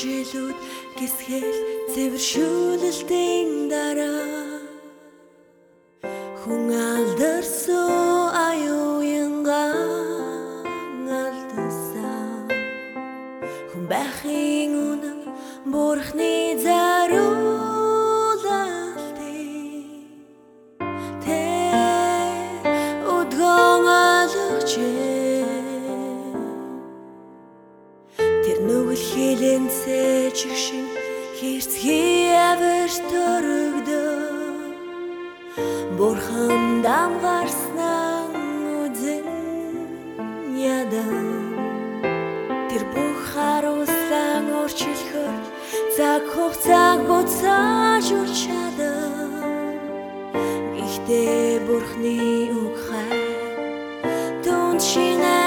жилүүд гисгэл цэвэршүүлэлтийн дараа. Хүн алдарсан аюуянга алдасан хүн байхын үнэн бурхны заруулалтыг тэр нүгэл хилэнцээ чигшин хэрцгий авэр төрөгдөө Бурхан дамгарснаа үзэн ядан Тэр бүх харуулсан өөрчлөхөр цаг хугацааг буцааж үрчадан Гэхдээ Бурхны үг хай Түнд шинэ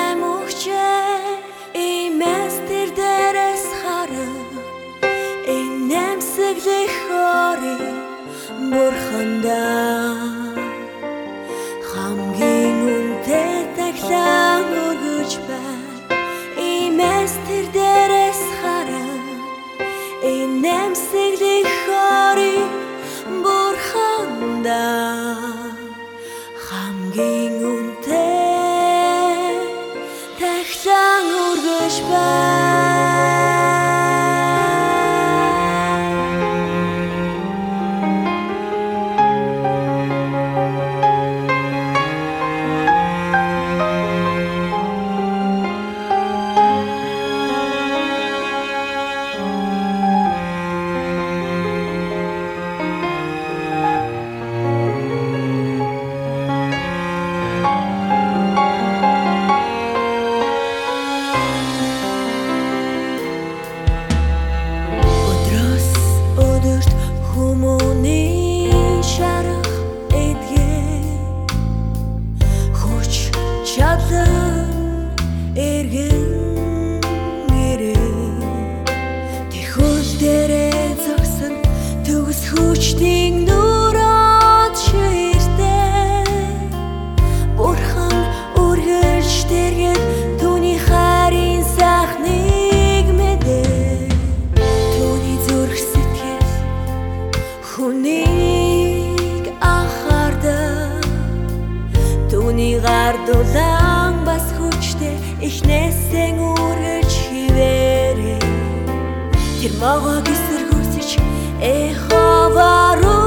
хүчний нүрээд ширтээ Бурхан үргэлж тэргээд түүний хайрын сайхныг мэдээ Түүний зүрх сэтгэл хүнийг анхаардаг Түүний гар дулаан бас хүчтэй ихнээсээ үргэлж хിവэрэ Тэр могог эсэргүүцэж эховаруу